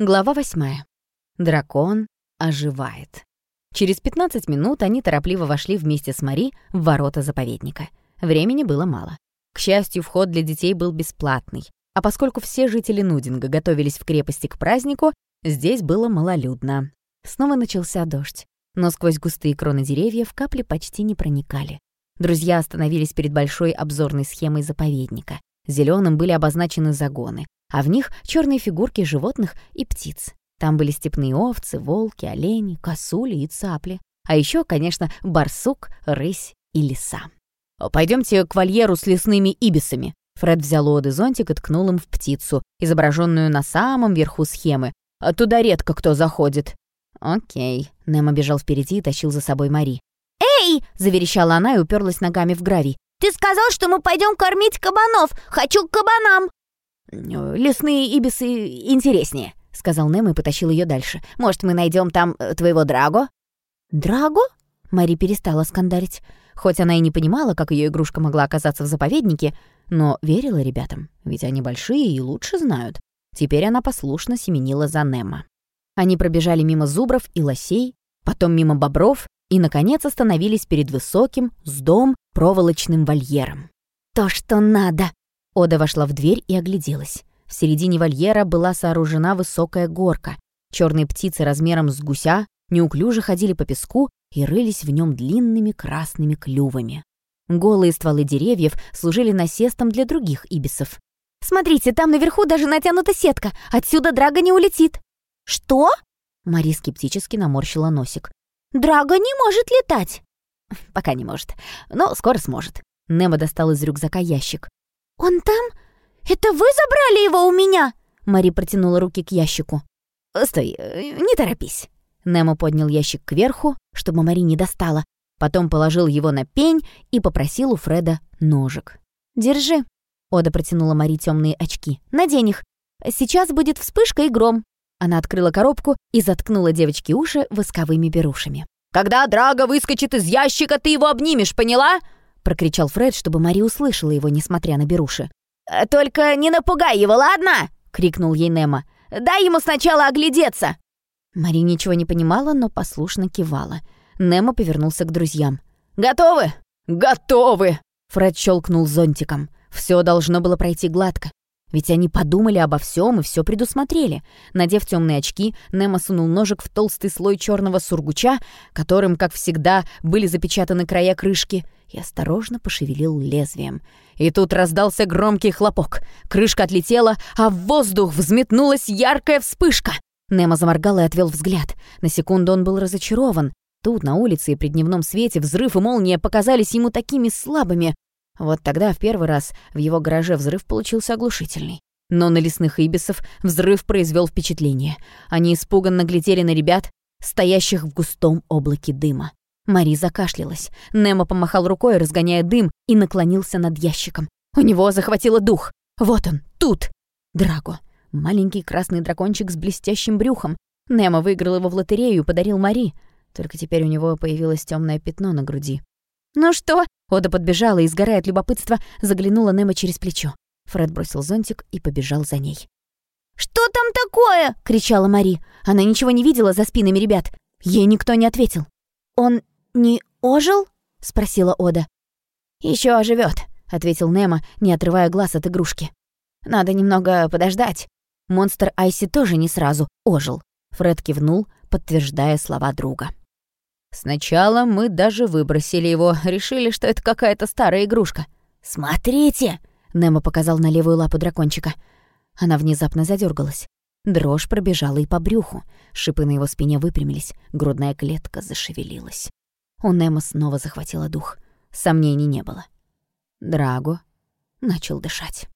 Глава восьмая. Дракон оживает. Через 15 минут они торопливо вошли вместе с Мари в ворота заповедника. Времени было мало. К счастью, вход для детей был бесплатный. А поскольку все жители Нудинга готовились в крепости к празднику, здесь было малолюдно. Снова начался дождь. Но сквозь густые кроны деревьев капли почти не проникали. Друзья остановились перед большой обзорной схемой заповедника. Зеленым были обозначены загоны, а в них черные фигурки животных и птиц. Там были степные овцы, волки, олени, косули и цапли. А еще, конечно, барсук, рысь и лиса. Пойдемте к вольеру с лесными ибисами». Фред взял у Оды зонтик и ткнул им в птицу, изображенную на самом верху схемы. «Туда редко кто заходит». «Окей». Немо бежал впереди и тащил за собой Мари. «Эй!» — заверещала она и уперлась ногами в гравий. «Ты сказал, что мы пойдем кормить кабанов! Хочу к кабанам!» «Лесные ибисы интереснее», — сказал Немо и потащил ее дальше. «Может, мы найдем там э, твоего Драго?» «Драго?» Мари перестала скандалить. Хоть она и не понимала, как ее игрушка могла оказаться в заповеднике, но верила ребятам, ведь они большие и лучше знают. Теперь она послушно семенила за Немо. Они пробежали мимо зубров и лосей, потом мимо бобров и, наконец, остановились перед высоким, с дом, проволочным вольером. «То, что надо!» Ода вошла в дверь и огляделась. В середине вольера была сооружена высокая горка. Черные птицы размером с гуся неуклюже ходили по песку и рылись в нем длинными красными клювами. Голые стволы деревьев служили насестом для других ибисов. «Смотрите, там наверху даже натянута сетка. Отсюда Драга не улетит». «Что?» Мари скептически наморщила носик. «Драга не может летать». «Пока не может, но скоро сможет». Немо достал из рюкзака ящик. «Он там? Это вы забрали его у меня?» Мари протянула руки к ящику. «Стой, не торопись». Немо поднял ящик кверху, чтобы Мари не достала, потом положил его на пень и попросил у Фреда ножик. «Держи». Ода протянула Мари темные очки. «Надень их. Сейчас будет вспышка и гром». Она открыла коробку и заткнула девочке уши восковыми берушами. «Когда Драго выскочит из ящика, ты его обнимешь, поняла?» Прокричал Фред, чтобы Мари услышала его, несмотря на беруши. «Э, «Только не напугай его, ладно?» — крикнул ей Немо. «Дай ему сначала оглядеться!» Мари ничего не понимала, но послушно кивала. Немо повернулся к друзьям. «Готовы?» «Готовы!» Фред щелкнул зонтиком. Все должно было пройти гладко. Ведь они подумали обо всем и все предусмотрели. Надев темные очки, Немо сунул ножик в толстый слой черного сургуча, которым, как всегда, были запечатаны края крышки, и осторожно пошевелил лезвием. И тут раздался громкий хлопок. Крышка отлетела, а в воздух взметнулась яркая вспышка. Немо заморгал и отвел взгляд. На секунду он был разочарован. Тут, на улице и при дневном свете, взрыв и молния показались ему такими слабыми. Вот тогда в первый раз в его гараже взрыв получился оглушительный. Но на лесных ибисов взрыв произвел впечатление. Они испуганно глядели на ребят, стоящих в густом облаке дыма. Мари закашлялась. Немо помахал рукой, разгоняя дым, и наклонился над ящиком. У него захватило дух. Вот он, тут. Драго. Маленький красный дракончик с блестящим брюхом. Немо выиграл его в лотерею и подарил Мари. Только теперь у него появилось темное пятно на груди. «Ну что?» Ода подбежала и, сгорая от любопытства, заглянула Немо через плечо. Фред бросил зонтик и побежал за ней. «Что там такое?» — кричала Мари. Она ничего не видела за спинами ребят. Ей никто не ответил. «Он не ожил?» — спросила Ода. Еще оживет, ответил Немо, не отрывая глаз от игрушки. «Надо немного подождать». Монстр Айси тоже не сразу ожил. Фред кивнул, подтверждая слова друга. «Сначала мы даже выбросили его, решили, что это какая-то старая игрушка». «Смотрите!» — Немо показал на левую лапу дракончика. Она внезапно задергалась. Дрожь пробежала и по брюху. Шипы на его спине выпрямились, грудная клетка зашевелилась. У Немо снова захватило дух. Сомнений не было. Драго начал дышать.